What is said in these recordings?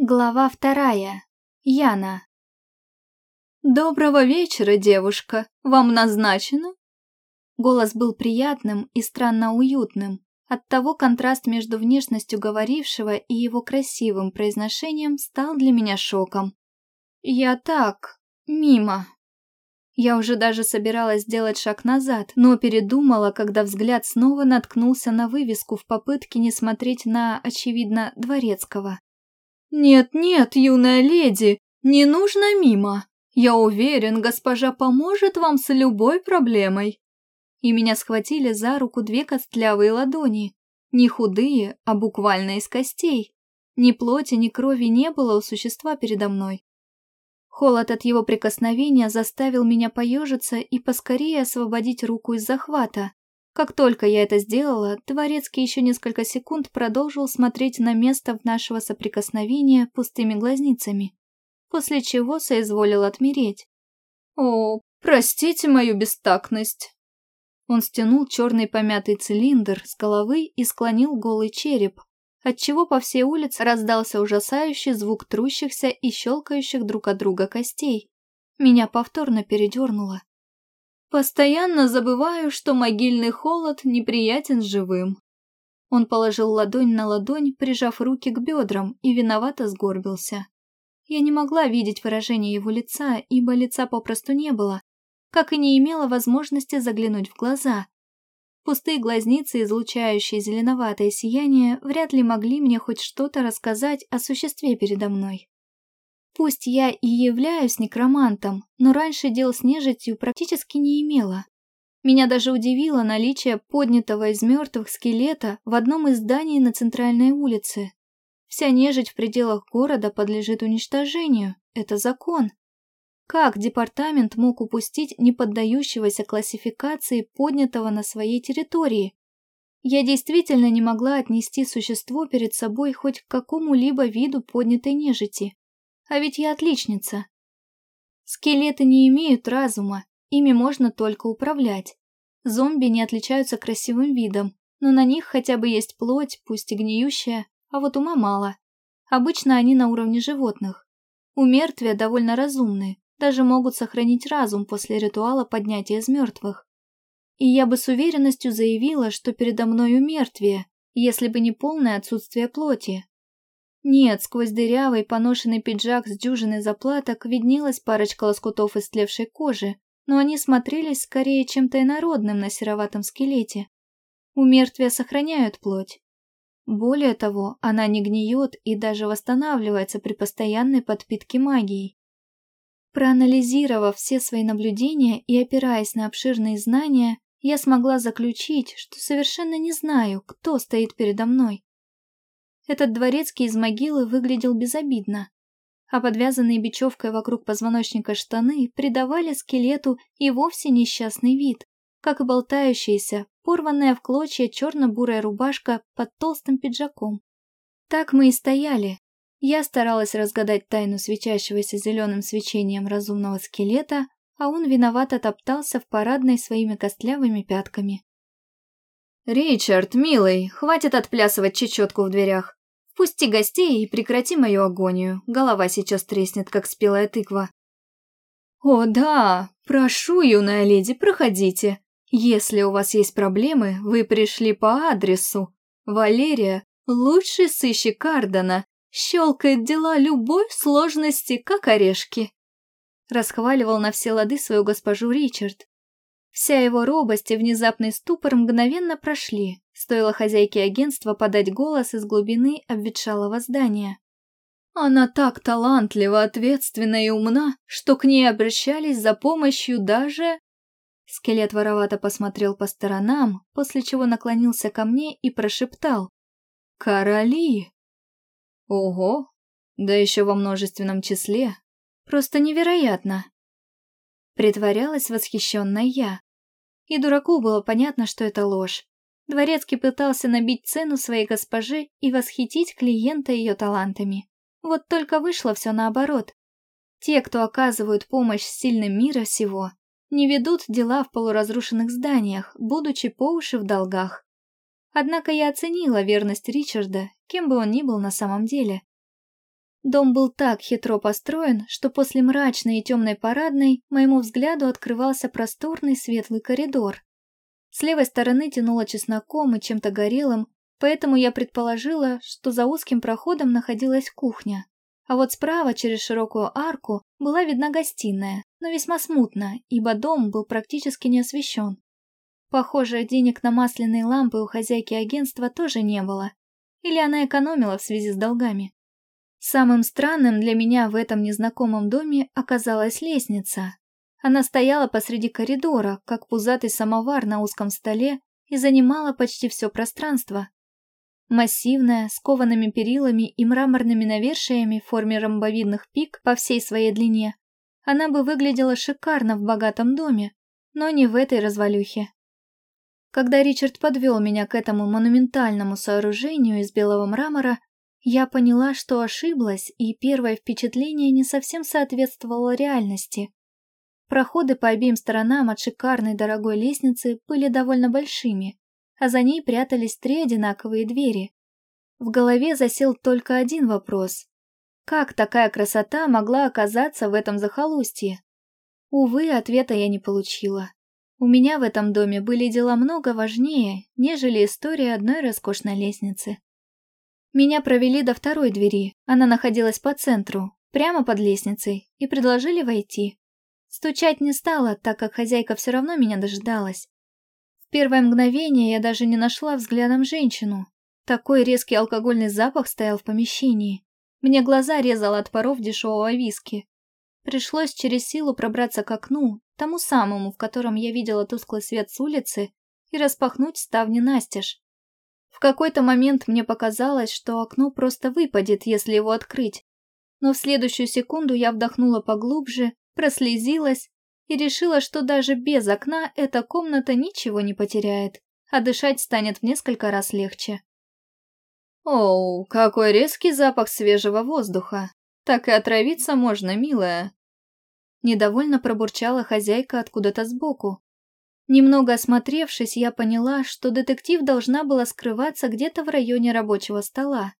Глава вторая. Яна. «Доброго вечера, девушка. Вам назначено?» Голос был приятным и странно уютным. Оттого контраст между внешностью говорившего и его красивым произношением стал для меня шоком. «Я так... мимо». Я уже даже собиралась сделать шаг назад, но передумала, когда взгляд снова наткнулся на вывеску в попытке не смотреть на, очевидно, Дворецкого. «Нет-нет, юная леди, не нужно мимо. Я уверен, госпожа поможет вам с любой проблемой». И меня схватили за руку две костлявые ладони. Не худые, а буквально из костей. Ни плоти, ни крови не было у существа передо мной. Холод от его прикосновения заставил меня поежиться и поскорее освободить руку из захвата. Как только я это сделала, Дворецкий еще несколько секунд продолжил смотреть на место нашего соприкосновения пустыми глазницами, после чего соизволил отмереть. «О, простите мою бестактность!» Он стянул черный помятый цилиндр с головы и склонил голый череп, отчего по всей улице раздался ужасающий звук трущихся и щелкающих друг от друга костей. Меня повторно передернуло. Постоянно забываю, что могильный холод неприятен живым. Он положил ладонь на ладонь, прижав руки к бедрам, и виновато сгорбился. Я не могла видеть выражение его лица, ибо лица попросту не было, как и не имела возможности заглянуть в глаза. Пустые глазницы, излучающие зеленоватое сияние, вряд ли могли мне хоть что-то рассказать о существе передо мной. Пусть я и являюсь некромантом, но раньше дел с нежитью практически не имела. Меня даже удивило наличие поднятого из мертвых скелета в одном из зданий на центральной улице. Вся нежить в пределах города подлежит уничтожению, это закон. Как департамент мог упустить неподдающегося классификации поднятого на своей территории? Я действительно не могла отнести существо перед собой хоть к какому-либо виду поднятой нежити. А ведь я отличница. Скелеты не имеют разума, ими можно только управлять. Зомби не отличаются красивым видом, но на них хотя бы есть плоть, пусть и гниющая, а вот ума мало. Обычно они на уровне животных. У мертвия довольно разумные, даже могут сохранить разум после ритуала поднятия из мертвых. И я бы с уверенностью заявила, что передо мной умертвие, если бы не полное отсутствие плоти. Нет, сквозь дырявый поношенный пиджак с дюжиной заплаток виднелась парочка лоскутов истлевшей кожи, но они смотрелись скорее чем-то инородным на сероватом скелете. У мертвия сохраняют плоть. Более того, она не гниет и даже восстанавливается при постоянной подпитке магией. Проанализировав все свои наблюдения и опираясь на обширные знания, я смогла заключить, что совершенно не знаю, кто стоит передо мной. Этот дворецкий из могилы выглядел безобидно, а подвязанные бечевкой вокруг позвоночника штаны придавали скелету и вовсе несчастный вид, как и болтающаяся, порванная в клочья черно-бурая рубашка под толстым пиджаком. Так мы и стояли. Я старалась разгадать тайну светящегося зеленым свечением разумного скелета, а он виновато топтался в парадной своими костлявыми пятками. «Ричард, милый, хватит отплясывать чечетку в дверях. Пусти гостей и прекрати мою агонию. Голова сейчас треснет, как спелая тыква. О, да, прошу, юная леди, проходите. Если у вас есть проблемы, вы пришли по адресу. Валерия, лучший сыщик Кардена, щелкает дела любой сложности, как орешки. Расхваливал на все лады свою госпожу Ричард. Вся его робость и внезапный ступор мгновенно прошли, стоило хозяйке агентства подать голос из глубины обветшалого здания. Она так талантлива, ответственна и умна, что к ней обращались за помощью даже... Скелет воровато посмотрел по сторонам, после чего наклонился ко мне и прошептал. «Короли!» «Ого! Да еще во множественном числе! Просто невероятно!» Притворялась восхищенная я. И дураку было понятно, что это ложь. Дворецкий пытался набить цену своей госпожи и восхитить клиента ее талантами. Вот только вышло все наоборот. Те, кто оказывают помощь сильным мира всего, не ведут дела в полуразрушенных зданиях, будучи по уши в долгах. Однако я оценила верность Ричарда, кем бы он ни был на самом деле. Дом был так хитро построен, что после мрачной и темной парадной моему взгляду открывался просторный светлый коридор. С левой стороны тянуло чесноком и чем-то горелым, поэтому я предположила, что за узким проходом находилась кухня. А вот справа, через широкую арку, была видна гостиная, но весьма смутно, ибо дом был практически не освещен. Похоже, денег на масляные лампы у хозяйки агентства тоже не было. Или она экономила в связи с долгами. Самым странным для меня в этом незнакомом доме оказалась лестница. Она стояла посреди коридора, как пузатый самовар на узком столе, и занимала почти все пространство. Массивная, с коваными перилами и мраморными навершиями в форме ромбовидных пик по всей своей длине, она бы выглядела шикарно в богатом доме, но не в этой развалюхе. Когда Ричард подвел меня к этому монументальному сооружению из белого мрамора, я поняла, что ошиблась, и первое впечатление не совсем соответствовало реальности. Проходы по обеим сторонам от шикарной дорогой лестницы были довольно большими, а за ней прятались три одинаковые двери. В голове засел только один вопрос. Как такая красота могла оказаться в этом захолустье? Увы, ответа я не получила. У меня в этом доме были дела много важнее, нежели история одной роскошной лестницы. Меня провели до второй двери, она находилась по центру, прямо под лестницей, и предложили войти. Стучать не стала, так как хозяйка все равно меня дожидалась. В первое мгновение я даже не нашла взглядом женщину. Такой резкий алкогольный запах стоял в помещении. Мне глаза резало от паров дешевого виски. Пришлось через силу пробраться к окну, тому самому, в котором я видела тусклый свет с улицы, и распахнуть ставни настежь. В какой-то момент мне показалось, что окно просто выпадет, если его открыть. Но в следующую секунду я вдохнула поглубже, прослезилась и решила, что даже без окна эта комната ничего не потеряет, а дышать станет в несколько раз легче. «Оу, какой резкий запах свежего воздуха! Так и отравиться можно, милая!» Недовольно пробурчала хозяйка откуда-то сбоку, Немного осмотревшись, я поняла, что детектив должна была скрываться где-то в районе рабочего стола.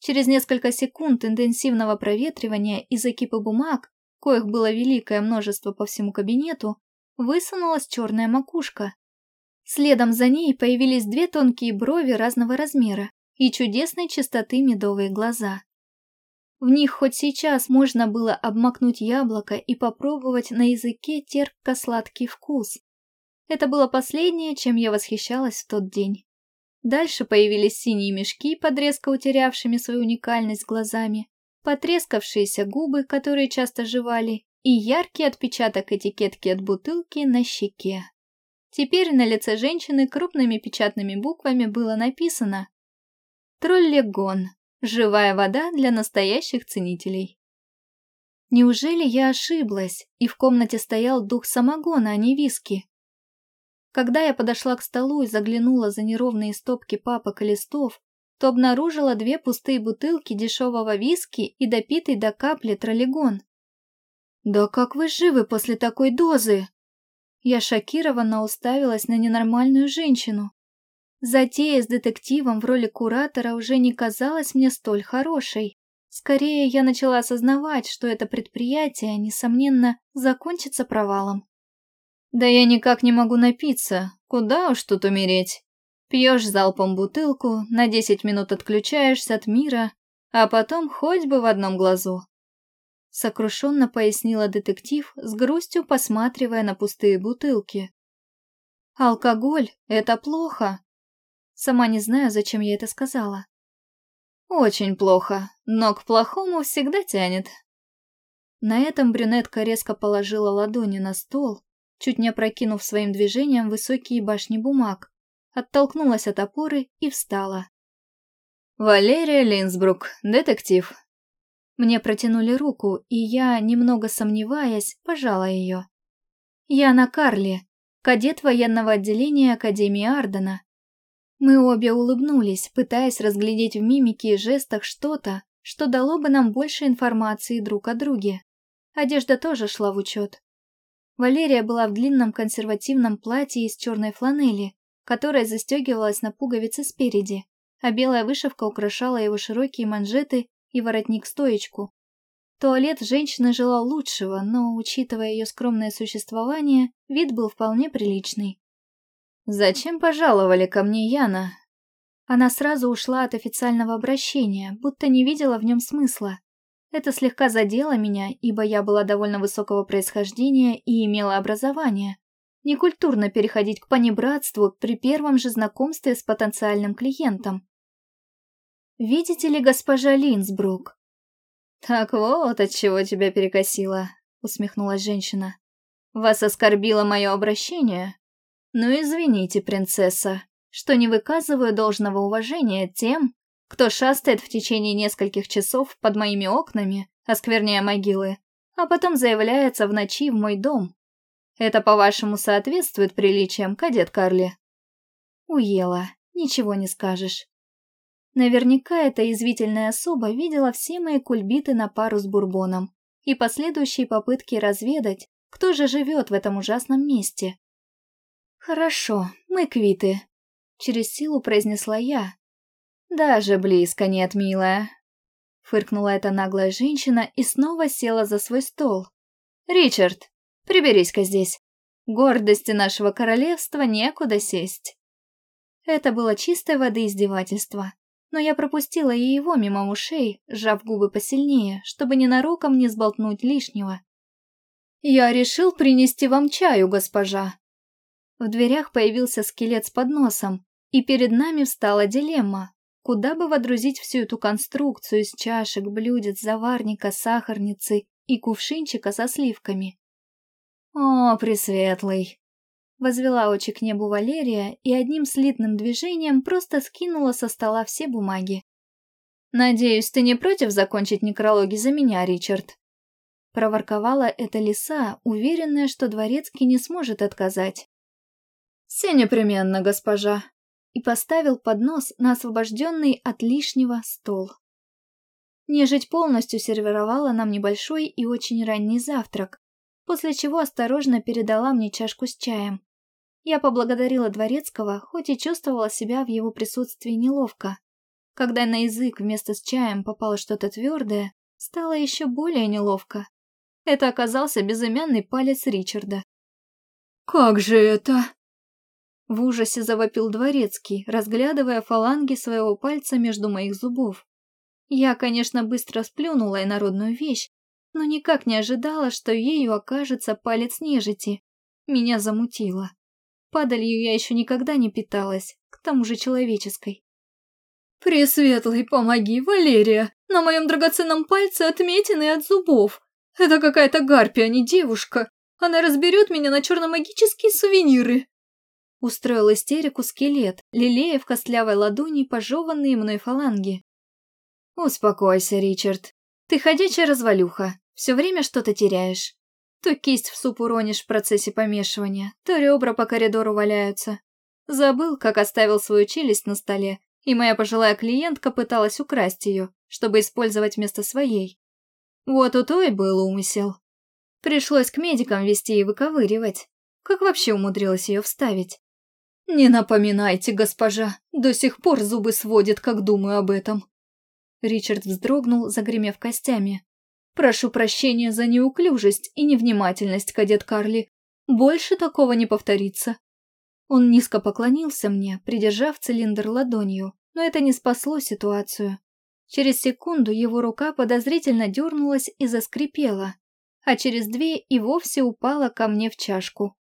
Через несколько секунд интенсивного проветривания из экипа бумаг, коих было великое множество по всему кабинету, высунулась черная макушка. Следом за ней появились две тонкие брови разного размера и чудесной чистоты медовые глаза. В них хоть сейчас можно было обмакнуть яблоко и попробовать на языке терпко-сладкий вкус. Это было последнее, чем я восхищалась в тот день. Дальше появились синие мешки, подрезко утерявшими свою уникальность глазами, потрескавшиеся губы, которые часто жевали, и яркий отпечаток этикетки от бутылки на щеке. Теперь на лице женщины крупными печатными буквами было написано «Троллегон. Живая вода для настоящих ценителей». Неужели я ошиблась, и в комнате стоял дух самогона, а не виски? Когда я подошла к столу и заглянула за неровные стопки папок и листов, то обнаружила две пустые бутылки дешевого виски и допитый до капли троллигон. «Да как вы живы после такой дозы?» Я шокированно уставилась на ненормальную женщину. Затея с детективом в роли куратора уже не казалась мне столь хорошей. Скорее, я начала осознавать, что это предприятие, несомненно, закончится провалом. Да я никак не могу напиться, куда уж тут умереть. Пьешь залпом бутылку, на десять минут отключаешься от мира, а потом хоть бы в одном глазу. Сокрушенно пояснила детектив, с грустью посматривая на пустые бутылки. Алкоголь — это плохо. Сама не знаю, зачем я это сказала. Очень плохо, но к плохому всегда тянет. На этом брюнетка резко положила ладони на стол, чуть не опрокинув своим движением высокие башни бумаг, оттолкнулась от опоры и встала. «Валерия Линсбрук, детектив». Мне протянули руку, и я, немного сомневаясь, пожала ее. «Я на кадет военного отделения Академии Ардена». Мы обе улыбнулись, пытаясь разглядеть в мимике и жестах что-то, что дало бы нам больше информации друг о друге. Одежда тоже шла в учет. Валерия была в длинном консервативном платье из черной фланели, которое застегивалось на пуговицы спереди, а белая вышивка украшала его широкие манжеты и воротник-стоечку. Туалет женщины желал лучшего, но, учитывая ее скромное существование, вид был вполне приличный. «Зачем пожаловали ко мне, Яна?» Она сразу ушла от официального обращения, будто не видела в нем смысла. Это слегка задело меня, ибо я была довольно высокого происхождения и имела образование. Некультурно переходить к понебратству при первом же знакомстве с потенциальным клиентом. «Видите ли, госпожа Линсбрук?» «Так вот, от чего тебя перекосило», — усмехнулась женщина. «Вас оскорбило мое обращение?» «Ну извините, принцесса, что не выказываю должного уважения тем, кто шастает в течение нескольких часов под моими окнами, оскверняя могилы, а потом заявляется в ночи в мой дом. Это, по-вашему, соответствует приличиям, кадет Карли?» Уела, ничего не скажешь. Наверняка эта извительная особа видела все мои кульбиты на пару с Бурбоном и последующие попытки разведать, кто же живет в этом ужасном месте. «Хорошо, мы квиты», — через силу произнесла я. «Даже близко нет, милая», — фыркнула эта наглая женщина и снова села за свой стол. «Ричард, приберись-ка здесь. Гордости нашего королевства некуда сесть». Это было чистой воды издевательство, но я пропустила и его мимо ушей, сжав губы посильнее, чтобы ненароком не сболтнуть лишнего. «Я решил принести вам чаю, госпожа», в дверях появился скелет с подносом, и перед нами встала дилемма. Куда бы водрузить всю эту конструкцию из чашек, блюдец, заварника, сахарницы и кувшинчика со сливками? «О, Пресветлый!» Возвела очи к небу Валерия и одним слитным движением просто скинула со стола все бумаги. «Надеюсь, ты не против закончить некрологи за меня, Ричард?» Проворковала эта лиса, уверенная, что дворецкий не сможет отказать. «Все непременно, госпожа», и поставил поднос на освобожденный от лишнего стол. Нежить полностью сервировала нам небольшой и очень ранний завтрак, после чего осторожно передала мне чашку с чаем. Я поблагодарила Дворецкого, хоть и чувствовала себя в его присутствии неловко. Когда на язык вместо с чаем попало что-то твердое, стало еще более неловко. Это оказался безымянный палец Ричарда. «Как же это?» В ужасе завопил дворецкий, разглядывая фаланги своего пальца между моих зубов. Я, конечно, быстро сплюнула инородную вещь, но никак не ожидала, что ею окажется палец нежити. Меня замутило. Падалью я еще никогда не питалась, к тому же человеческой. «Пресветлый, помоги, Валерия! На моем драгоценном пальце отметины от зубов! Это какая-то гарпия, а не девушка! Она разберет меня на черномагические сувениры!» Устроил истерику скелет, лелея в костлявой ладони пожеванные мной фаланги. «Успокойся, Ричард. Ты ходячая развалюха, все время что-то теряешь. То кисть в суп уронишь в процессе помешивания, то ребра по коридору валяются. Забыл, как оставил свою челюсть на столе, и моя пожилая клиентка пыталась украсть ее, чтобы использовать вместо своей. Вот у той был умысел. Пришлось к медикам вести и выковыривать. Как вообще умудрилась ее вставить? «Не напоминайте, госпожа, до сих пор зубы сводит, как думаю об этом». Ричард вздрогнул, загремев костями. «Прошу прощения за неуклюжесть и невнимательность, кадет Карли. Больше такого не повторится». Он низко поклонился мне, придержав цилиндр ладонью, но это не спасло ситуацию. Через секунду его рука подозрительно дернулась и заскрипела, а через две и вовсе упала ко мне в чашку.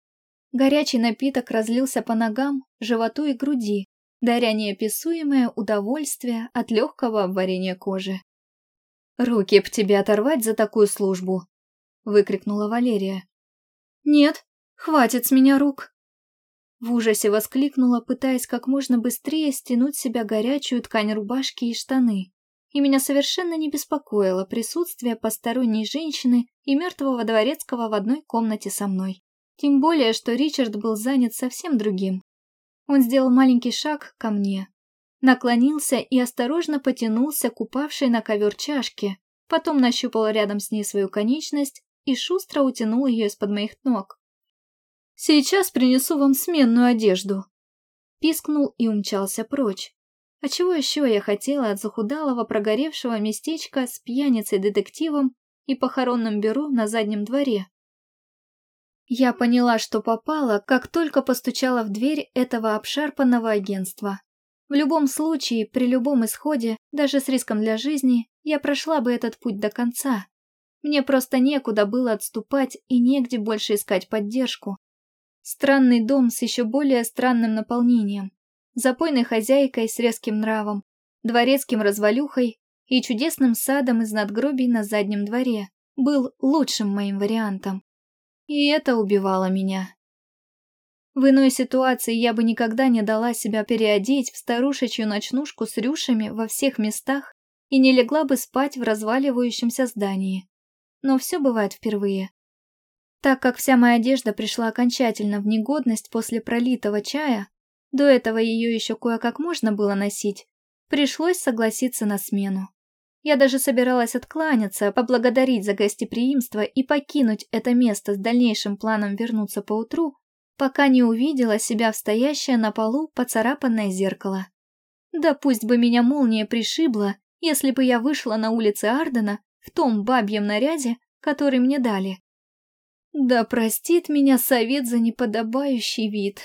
Горячий напиток разлился по ногам, животу и груди, даря неописуемое удовольствие от легкого обварения кожи. «Руки б тебе оторвать за такую службу!» — выкрикнула Валерия. «Нет, хватит с меня рук!» В ужасе воскликнула, пытаясь как можно быстрее стянуть себя горячую ткань рубашки и штаны. И меня совершенно не беспокоило присутствие посторонней женщины и мертвого дворецкого в одной комнате со мной. Тем более, что Ричард был занят совсем другим. Он сделал маленький шаг ко мне, наклонился и осторожно потянулся к упавшей на ковер чашке, потом нащупал рядом с ней свою конечность и шустро утянул ее из-под моих ног. «Сейчас принесу вам сменную одежду», пискнул и умчался прочь. А чего еще я хотела от захудалого прогоревшего местечка с пьяницей-детективом и похоронным бюро на заднем дворе? Я поняла, что попала, как только постучала в дверь этого обшарпанного агентства. В любом случае, при любом исходе, даже с риском для жизни, я прошла бы этот путь до конца. Мне просто некуда было отступать и негде больше искать поддержку. Странный дом с еще более странным наполнением. Запойной хозяйкой с резким нравом, дворецким развалюхой и чудесным садом из надгробий на заднем дворе был лучшим моим вариантом. И это убивало меня. В иной ситуации я бы никогда не дала себя переодеть в старушечью ночнушку с рюшами во всех местах и не легла бы спать в разваливающемся здании но все бывает впервые. Так как вся моя одежда пришла окончательно в негодность после пролитого чая, до этого ее еще кое-как можно было носить, пришлось согласиться на смену. Я даже собиралась откланяться, поблагодарить за гостеприимство и покинуть это место с дальнейшим планом вернуться поутру, пока не увидела себя в стоящее на полу поцарапанное зеркало. Да пусть бы меня молния пришибла, если бы я вышла на улицы Ардена в том бабьем наряде, который мне дали. Да простит меня совет за неподобающий вид.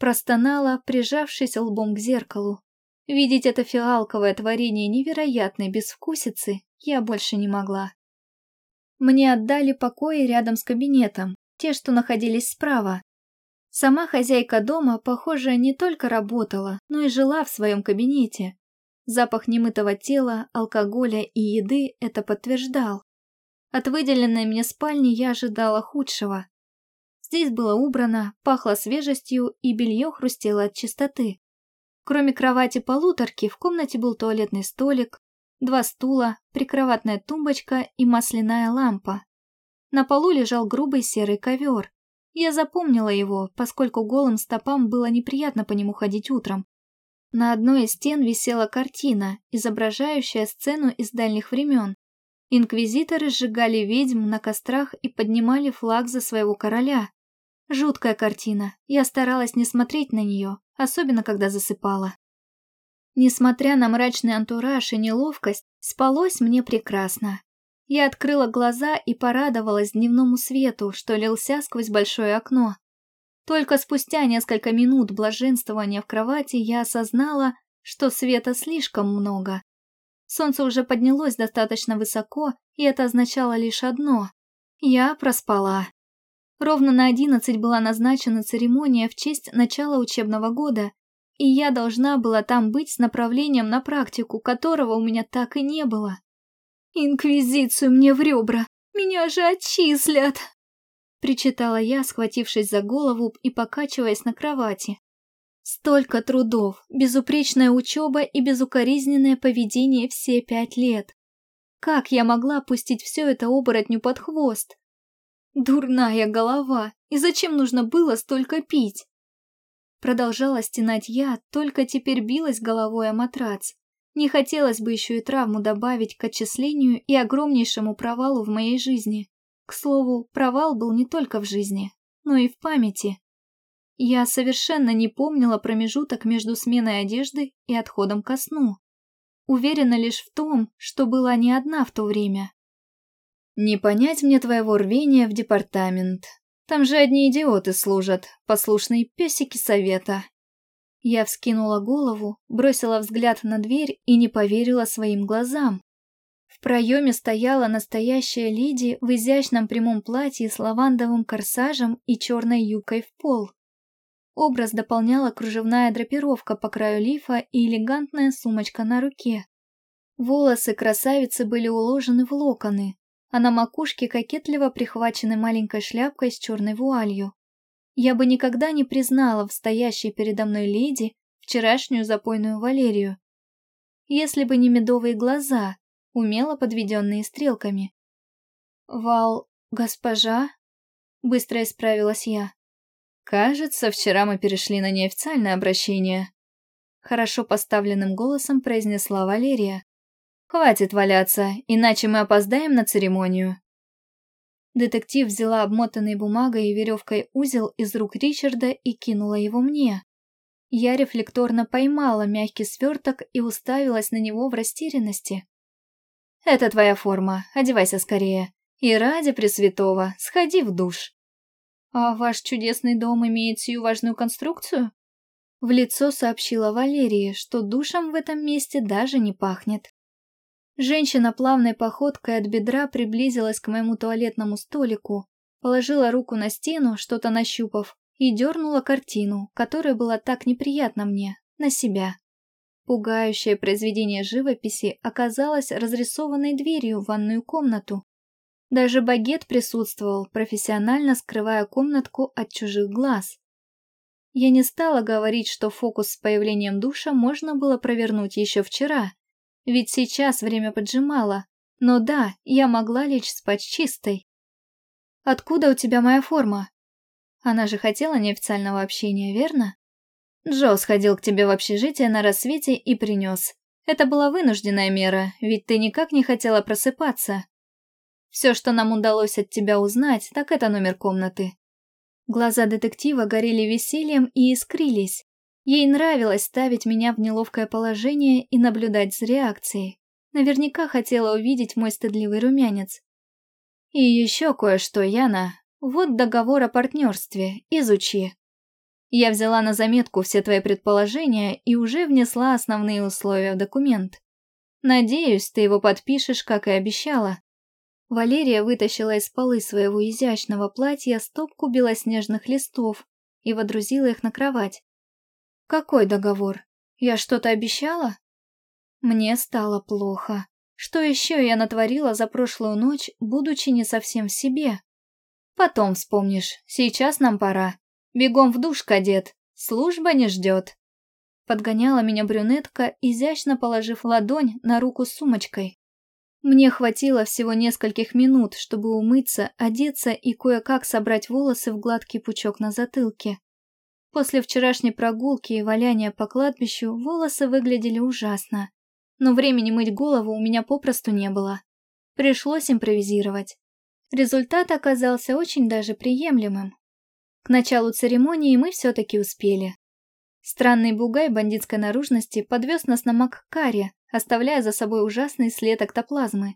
Простонала, прижавшись лбом к зеркалу. Видеть это фиалковое творение невероятной безвкусицы я больше не могла. Мне отдали покои рядом с кабинетом, те, что находились справа. Сама хозяйка дома, похоже, не только работала, но и жила в своем кабинете, Запах немытого тела, алкоголя и еды это подтверждал. От выделенной мне спальни я ожидала худшего. Здесь было убрано, пахло свежестью и белье хрустело от чистоты. Кроме кровати-полуторки в комнате был туалетный столик, два стула, прикроватная тумбочка и масляная лампа. На полу лежал грубый серый ковер. Я запомнила его, поскольку голым стопам было неприятно по нему ходить утром. На одной из стен висела картина, изображающая сцену из дальних времен. Инквизиторы сжигали ведьм на кострах и поднимали флаг за своего короля. Жуткая картина, я старалась не смотреть на нее, особенно когда засыпала. Несмотря на мрачный антураж и неловкость, спалось мне прекрасно. Я открыла глаза и порадовалась дневному свету, что лился сквозь большое окно. Только спустя несколько минут блаженствования в кровати я осознала, что света слишком много. Солнце уже поднялось достаточно высоко, и это означало лишь одно – я проспала. Ровно на одиннадцать была назначена церемония в честь начала учебного года, и я должна была там быть с направлением на практику, которого у меня так и не было. Инквизицию мне в ребра! Меня же отчислят! причитала я, схватившись за голову и покачиваясь на кровати. Столько трудов, безупречная учеба и безукоризненное поведение все пять лет. Как я могла пустить все это оборотню под хвост? Дурная голова, и зачем нужно было столько пить? Продолжала стенать я, только теперь билась головой о матрац. Не хотелось бы еще и травму добавить к отчислению и огромнейшему провалу в моей жизни. К слову, провал был не только в жизни, но и в памяти. Я совершенно не помнила промежуток между сменой одежды и отходом ко сну. Уверена лишь в том, что была не одна в то время. «Не понять мне твоего рвения в департамент. Там же одни идиоты служат, послушные песики совета». Я вскинула голову, бросила взгляд на дверь и не поверила своим глазам проеме стояла настоящая Лиди в изящном прямом платье с лавандовым корсажем и черной юбкой в пол. Образ дополняла кружевная драпировка по краю лифа и элегантная сумочка на руке. Волосы красавицы были уложены в локоны, а на макушке кокетливо прихвачены маленькой шляпкой с черной вуалью. Я бы никогда не признала в стоящей передо мной леди вчерашнюю запойную Валерию. Если бы не медовые глаза, умело подведенные стрелками. «Вал, госпожа?» — быстро исправилась я. «Кажется, вчера мы перешли на неофициальное обращение», — хорошо поставленным голосом произнесла Валерия. «Хватит валяться, иначе мы опоздаем на церемонию». Детектив взяла обмотанный бумагой и веревкой узел из рук Ричарда и кинула его мне. Я рефлекторно поймала мягкий сверток и уставилась на него в растерянности. «Это твоя форма, одевайся скорее. И ради Пресвятого, сходи в душ». «А ваш чудесный дом имеет сию важную конструкцию?» В лицо сообщила Валерии, что душем в этом месте даже не пахнет. Женщина плавной походкой от бедра приблизилась к моему туалетному столику, положила руку на стену, что-то нащупав, и дернула картину, которая была так неприятна мне, на себя. Пугающее произведение живописи оказалось разрисованной дверью в ванную комнату. Даже багет присутствовал, профессионально скрывая комнатку от чужих глаз. Я не стала говорить, что фокус с появлением душа можно было провернуть еще вчера, ведь сейчас время поджимало. Но да, я могла лечь спать чистой. «Откуда у тебя моя форма?» Она же хотела неофициального общения, верно? Джо сходил к тебе в общежитие на рассвете и принес. Это была вынужденная мера, ведь ты никак не хотела просыпаться. Все, что нам удалось от тебя узнать, так это номер комнаты. Глаза детектива горели весельем и искрились. Ей нравилось ставить меня в неловкое положение и наблюдать за реакцией. Наверняка хотела увидеть мой стыдливый румянец. И еще кое-что, Яна. Вот договор о партнерстве. Изучи. Я взяла на заметку все твои предположения и уже внесла основные условия в документ. Надеюсь, ты его подпишешь, как и обещала. Валерия вытащила из полы своего изящного платья стопку белоснежных листов и водрузила их на кровать. «Какой договор? Я что-то обещала?» Мне стало плохо. Что еще я натворила за прошлую ночь, будучи не совсем в себе? Потом вспомнишь, сейчас нам пора. Бегом в душ, кадет, служба не ждет. Подгоняла меня брюнетка, изящно положив ладонь на руку с сумочкой. Мне хватило всего нескольких минут, чтобы умыться, одеться и кое-как собрать волосы в гладкий пучок на затылке. После вчерашней прогулки и валяния по кладбищу волосы выглядели ужасно. Но времени мыть голову у меня попросту не было. Пришлось импровизировать. Результат оказался очень даже приемлемым. К началу церемонии мы все-таки успели. Странный бугай бандитской наружности подвез нас на Маккаре, оставляя за собой ужасный след октоплазмы.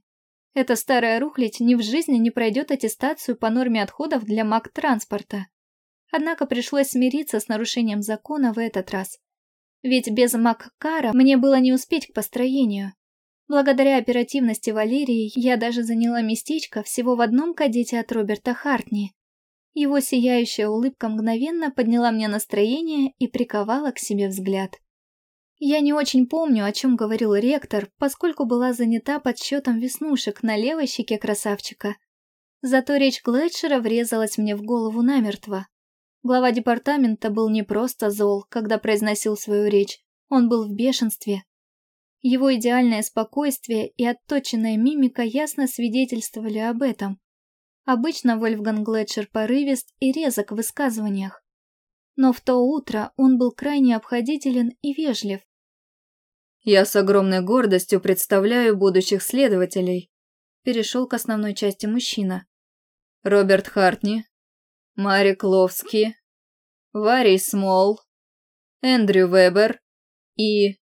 Эта старая рухлядь ни в жизни не пройдет аттестацию по норме отходов для МАК-транспорта. Однако пришлось смириться с нарушением закона в этот раз. Ведь без Маккара мне было не успеть к построению. Благодаря оперативности Валерии я даже заняла местечко всего в одном кадете от Роберта Хартни. Его сияющая улыбка мгновенно подняла мне настроение и приковала к себе взгляд. Я не очень помню, о чем говорил ректор, поскольку была занята подсчетом веснушек на левой щеке красавчика. Зато речь Глетчера врезалась мне в голову намертво. Глава департамента был не просто зол, когда произносил свою речь, он был в бешенстве. Его идеальное спокойствие и отточенная мимика ясно свидетельствовали об этом. Обычно Вольфган Глетчер порывист и резок в высказываниях. Но в то утро он был крайне обходителен и вежлив. «Я с огромной гордостью представляю будущих следователей», перешел к основной части мужчина. Роберт Хартни, Марик Ловски, Варий Смол, Эндрю Вебер и...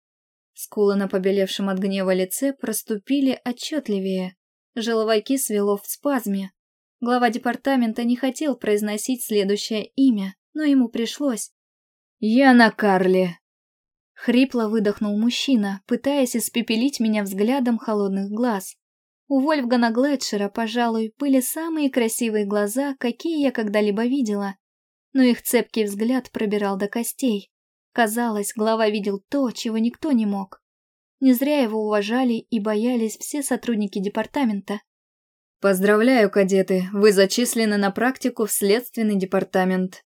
Скулы на побелевшем от гнева лице проступили отчетливее. Желоваки свело в спазме. Глава департамента не хотел произносить следующее имя, но ему пришлось. «Яна Карли!» Хрипло выдохнул мужчина, пытаясь испепелить меня взглядом холодных глаз. У Вольфгана Глетшера, пожалуй, были самые красивые глаза, какие я когда-либо видела, но их цепкий взгляд пробирал до костей. Казалось, глава видел то, чего никто не мог. Не зря его уважали и боялись все сотрудники департамента. «Поздравляю, кадеты, вы зачислены на практику в следственный департамент».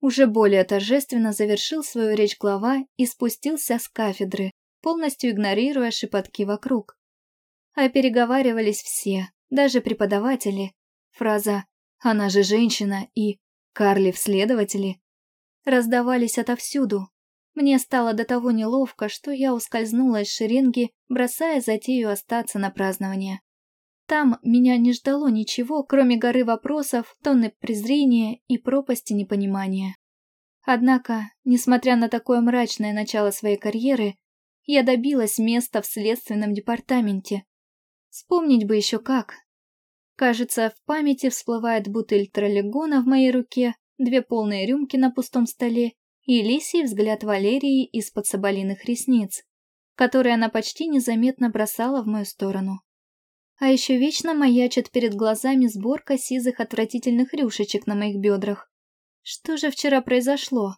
Уже более торжественно завершил свою речь глава и спустился с кафедры, полностью игнорируя шепотки вокруг. А переговаривались все, даже преподаватели. Фраза «она же женщина» и «Карли в следователи» раздавались отовсюду. Мне стало до того неловко, что я ускользнула из шеренги, бросая затею остаться на празднование. Там меня не ждало ничего, кроме горы вопросов, тонны презрения и пропасти непонимания. Однако, несмотря на такое мрачное начало своей карьеры, я добилась места в следственном департаменте. Вспомнить бы еще как. Кажется, в памяти всплывает бутыль троллигона в моей руке, две полные рюмки на пустом столе и лисий взгляд Валерии из-под соболиных ресниц, который она почти незаметно бросала в мою сторону. А еще вечно маячит перед глазами сборка сизых отвратительных рюшечек на моих бедрах. Что же вчера произошло?